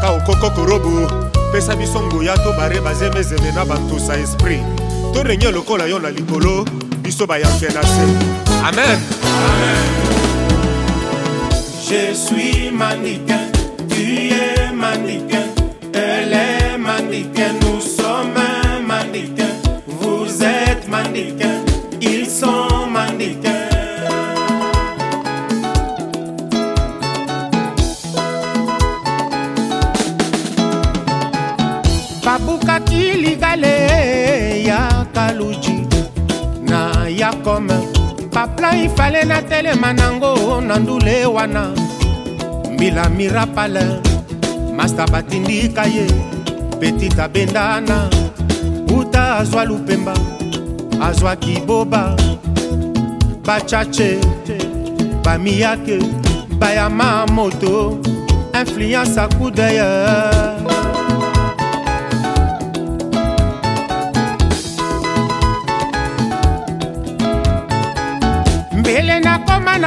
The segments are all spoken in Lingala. ka okoko korobo pesa biso nguya to bare bazemezele na bantusa esprit to renye lokola yo na likolo biso bayanfe na se amen, amen. Je suis manichéen, tu es manichéen. luji naya kome paplan ifale natelema nango na ndule wana mbila mirapale masta batindika ye petit abendana uta azwa lupemba azwaki boba bachache bamiyake bayama moto influence akudeye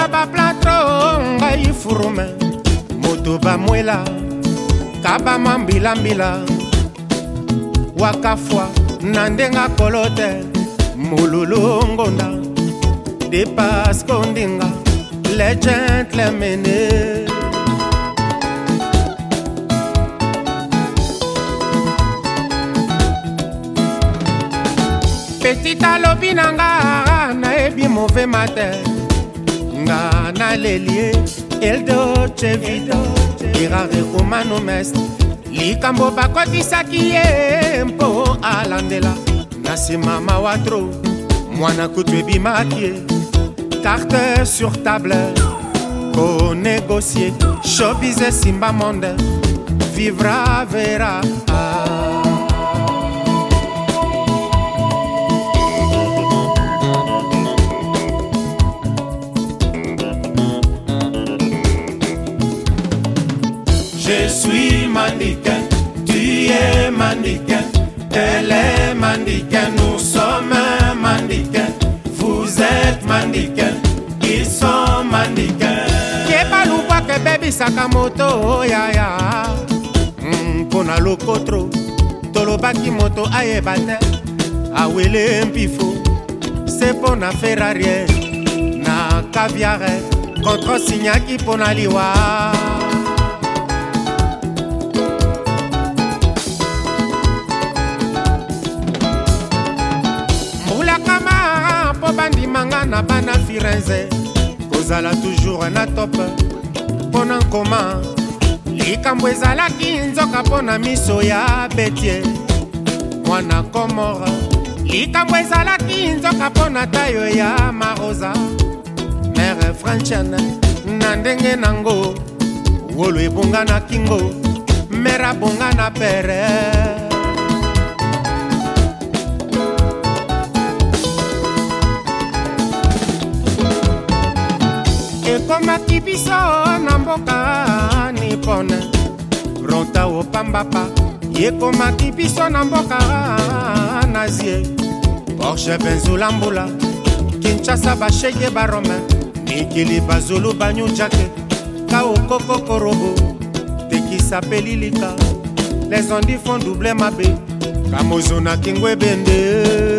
na baplatro ngai furume moto bamwela kabama mbilambila wakafwa na ndenge akolo te mululu ngonda depasko ndinga le gentlemene petit alobi na nga nayebi move mater nga naleli ye eldoce vida erare romano mest likambo bakotisaki ye mpo alandela na nsima mawatro mwana kutu ebimaki ye carte sur table konegocie shobise simba monde vivra vera ah. Je suis mannequin, tu es mannequin, elle est mannequin, nous sommes mannequin, vous êtes mannequin, ils sont mannequin. Kebaluba kebebi sakamoto yaya, mpona lokotro tolobaki moto ayeba te awele mpifo se mpo na ferrarie na kaviare kontrosinyaki mpo na liwa na bana firenze kozala toujours na top mpo na nkoma likambo ezalaki nzoka mpo na miso ya betie mwana komora likambo ezalaki nzoka mpo na tayo ya marosa mere francian na ndenge nango wolo ebonga na kingo mere abonga na pere ekomaki biso na mboka nipone rota opambapa ekomaki biso na mboka nazie porshe benzula mbula kinshasa bashege barome mikili bazulu banyuja te ka okokokorobo tekisa mpe lilika lezondi fon duble mabe kamozonaki ngwebende